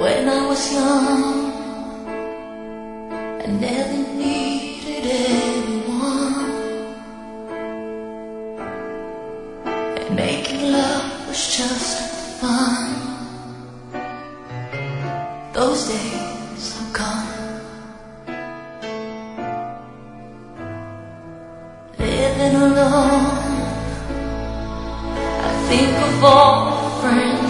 When I was young, I never needed anyone. And making love was just fun. Those days are gone. Living alone, I think of all friends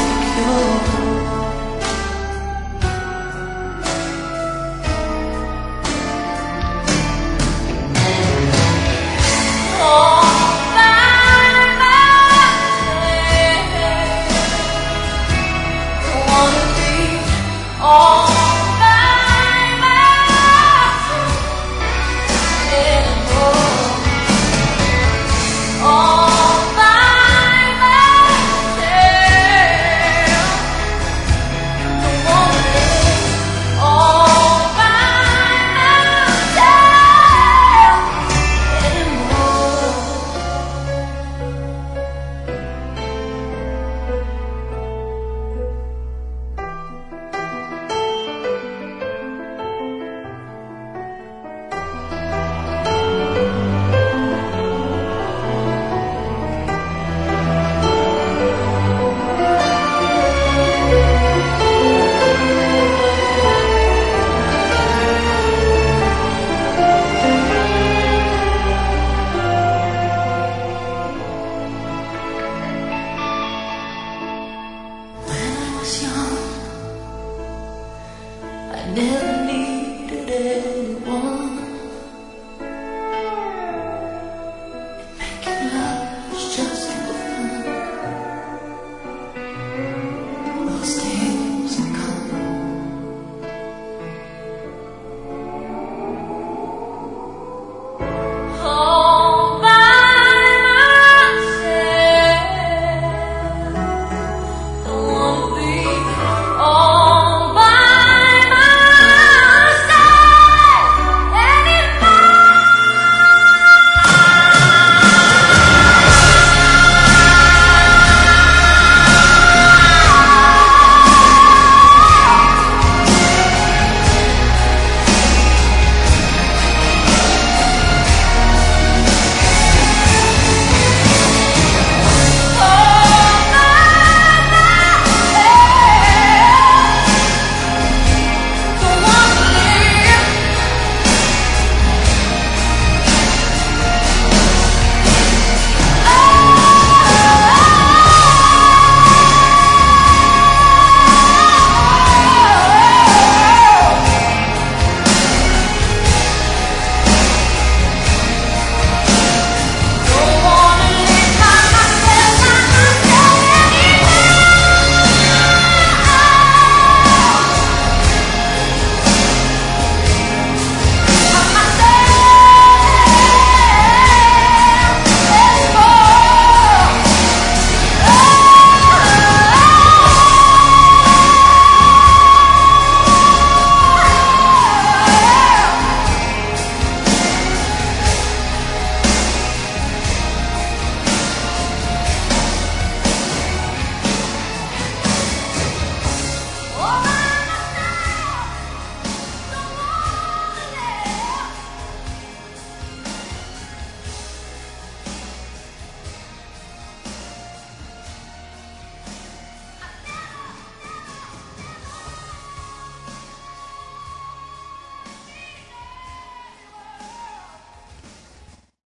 I never needed anyone.